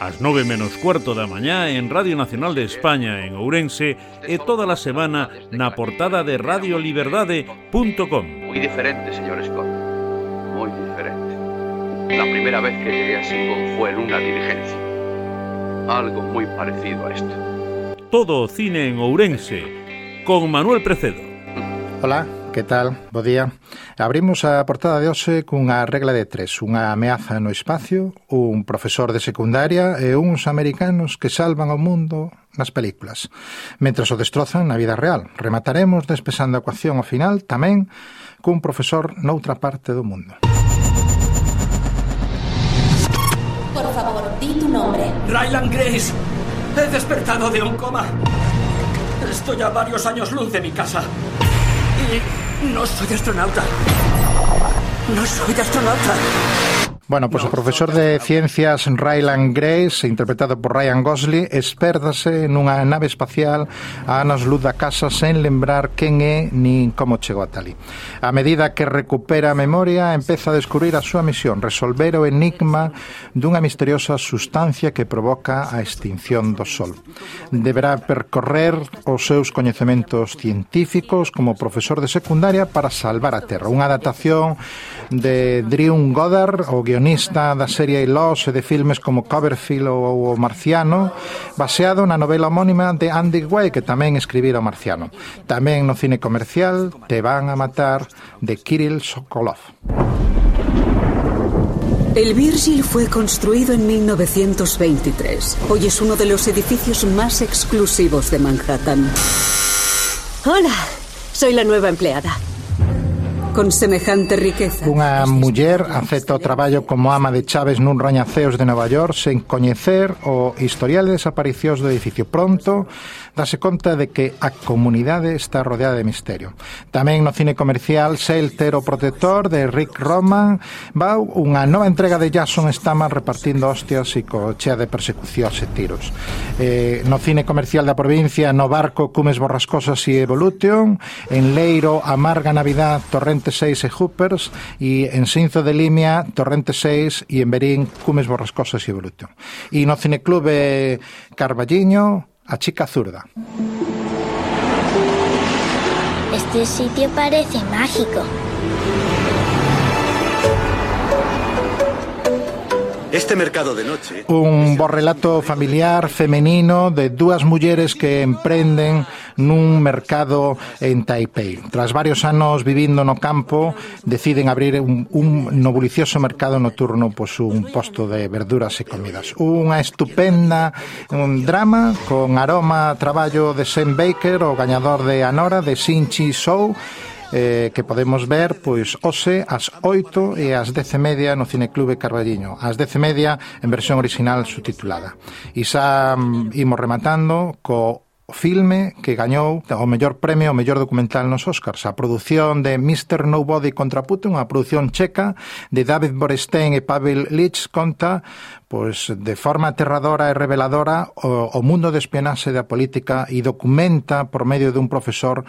ás 9 menos cuarto da mañá en Radio Nacional de España en Ourense e toda a semana na portada de radioliberdade.com. Muy diferente, señor Scott. Muy diferente. La primera vez que llegué a Singon fue en una diligencia. Algo muy parecido a esto. Todo o cine en Ourense con Manuel Precedo. Hola, que tal? Bo día. Abrimos a portada de hoxe cunha regla de tres, unha ameaza no espacio, un profesor de secundaria e uns americanos que salvan o mundo nas películas, mentras o destrozan na vida real. Remataremos despesando a ecuación ao final tamén cun profesor noutra parte do mundo. Por favor, di tu nombre. Rylan Grace. He despertado de un coma. Estoy a varios años luz de mi casa. Y no soy astronauta. No soy astronauta. Bueno, pois pues no, o profesor de ciencias Ryland Grace, interpretado por Ryan Gosling, espérdase nunha nave espacial a anos luz da casa sen lembrar quen é nin como chegou a Tali. A medida que recupera a memoria, empeza a descubrir a súa misión, resolver o enigma dunha misteriosa sustancia que provoca a extinción do Sol. Deberá percorrer os seus coñecementos científicos como profesor de secundaria para salvar a Terra. Unha adaptación de Drew Goddard, o guionista da serie Lost e de filmes como Coverfield ou O Marciano, baseado na novela homónima de Andy Way, que tamén escribira O Marciano. Tamén no cine comercial Te van a matar, de Kirill Sokolov. El Virgil fue construido en 1923. Hoy es uno de los edificios más exclusivos de Manhattan. Hola, soy la nueva empleada con semejante riqueza. Unha muller acepta o traballo como ama de chaves nun rañaceos de Nova York sen coñecer o historial de desaparicións do edificio. Pronto dase conta de que a comunidade está rodeada de misterio. Tamén no cine comercial Shelter o protector de Rick Roman va unha nova entrega de Jason Staman repartindo hostias e cochea de persecucións e tiros. Eh, no cine comercial da provincia no barco Cumes Borrascosas e Evolution, en Leiro Amarga Navidad, Torrente 6 e Hoopers e en Sinzo de Limia, Torrente 6 e en Berín Cumes Borrascosas e Evolution. E no cineclube Carballiño A Chica Zurda. Este sitio parece mágico. Este mercado de noche. Un bo relato familiar femenino de dúas mulleres que emprenden nun mercado en Taipei. Tras varios anos vivindo no campo, deciden abrir un, un no bulicioso mercado nocturno pois un posto de verduras e comidas. Unha estupenda un drama con aroma a traballo de Sam Baker, o gañador de Anora de Sinchi Show eh, que podemos ver pois hoxe ás 8 e ás 10 e media no Cineclube Carballiño ás 10 e media en versión original subtitulada e xa mm, imos rematando co filme que gañou o mellor premio, o mellor documental nos Oscars, a produción de Mr. Nobody contra Putin, unha produción checa de David Borestein e Pavel Lich conta pois de forma aterradora e reveladora o, o mundo de espionaxe da política e documenta por medio dun profesor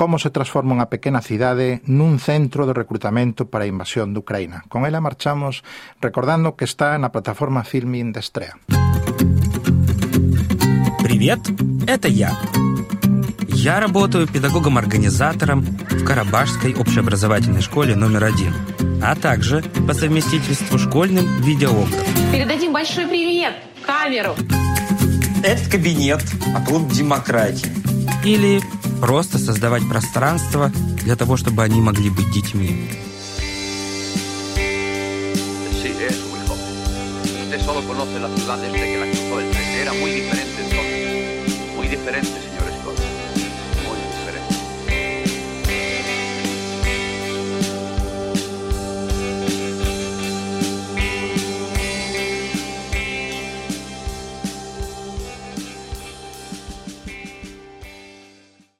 como se transforma unha pequena cidade nun centro de recrutamento para a invasión de Ucraína. Con ela marchamos recordando que está на платформа Filmin de Estrέα. Привет, это я. Я работаю педагогом-организатором в Карабашской общеобразовательной школе номер один, а также по совместительству школьным видеоографом. Передадим большой привет камеру. Это кабинет, клуб демократии. Или Просто создавать пространство для того, чтобы они могли быть детьми. Solo conoce la ciudad desde que la cruzó el tren. Era muy diferente entonces. Muy diferente,